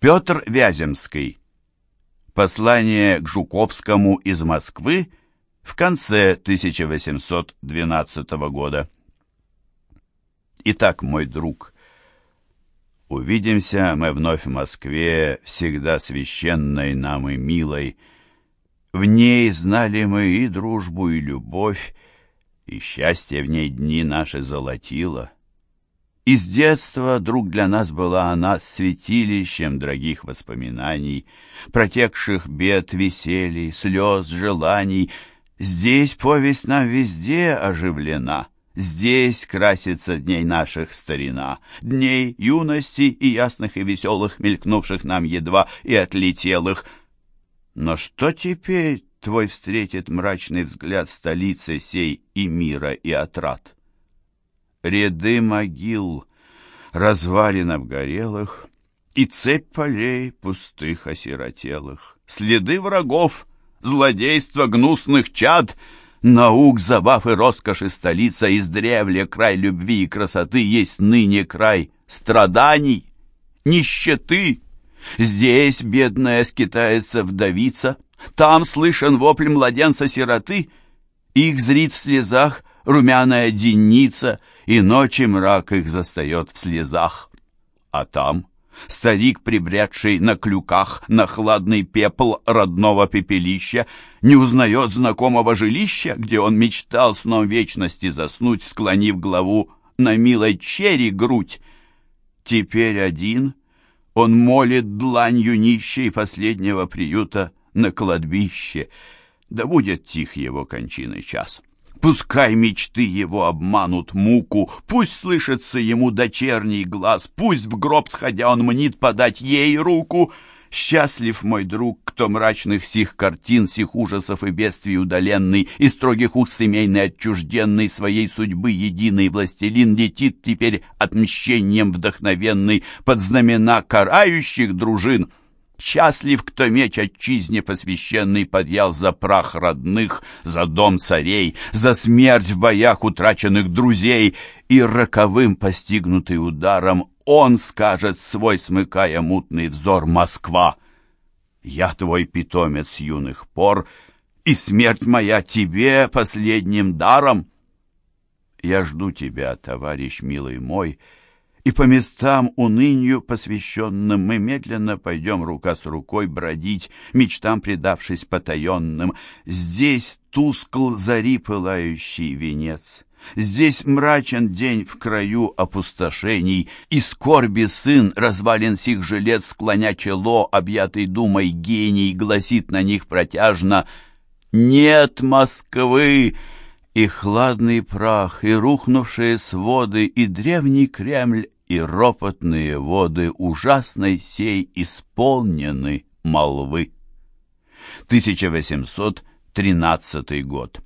Петр Вяземский. Послание к Жуковскому из Москвы в конце 1812 года. Итак, мой друг, увидимся мы вновь в Москве, всегда священной нам и милой. В ней знали мы и дружбу, и любовь, и счастье в ней дни наши золотило. Из детства, друг, для нас была она святилищем дорогих воспоминаний, протекших бед, веселий, слез, желаний. Здесь повесть нам везде оживлена, здесь красится дней наших старина, дней юности и ясных и веселых, мелькнувших нам едва и отлетелых. Но что теперь твой встретит мрачный взгляд столицы сей и мира и отрад? Ряды могил, развалин обгорелых и цепь полей пустых осиротелых, следы врагов, злодейства гнусных чад, наук, забав и роскоши столица, издревле край любви и красоты есть ныне край страданий, нищеты. Здесь бедная скитается вдовица, там слышен вопль младенца-сироты, их зрит в слезах румяная денница, и ночи мрак их застает в слезах. А там старик, прибрядший на клюках на хладный пепл родного пепелища, не узнает знакомого жилища, где он мечтал сном вечности заснуть, склонив главу на милой черри грудь. Теперь один он молит дланью нищей последнего приюта на кладбище, да будет тих его кончины час. Пускай мечты его обманут муку, Пусть слышится ему дочерний глаз, Пусть в гроб сходя он мнит подать ей руку. Счастлив мой друг, кто мрачных сих картин, Сих ужасов и бедствий удаленный, И строгих уст семейный отчужденный, Своей судьбы единый властелин Летит теперь отмщением вдохновенный Под знамена карающих дружин — Счастлив, кто меч отчизне посвященный подъял за прах родных, за дом царей, за смерть в боях утраченных друзей, и роковым постигнутый ударом он скажет свой, смыкая мутный взор, Москва. Я твой питомец юных пор, и смерть моя тебе последним даром. Я жду тебя, товарищ милый мой, — и по местам унынию посвященным мы медленно пойдем рука с рукой бродить, мечтам предавшись потаенным. Здесь тускл зари пылающий венец. Здесь мрачен день в краю опустошений, И скорби сын, развален сих жилец, Склоня чело, объятый думой гений, Гласит на них протяжно «Нет Москвы!» И хладный прах, и рухнувшие своды, И древний Кремль, и ропотные воды Ужасной сей исполнены молвы. 1813 год.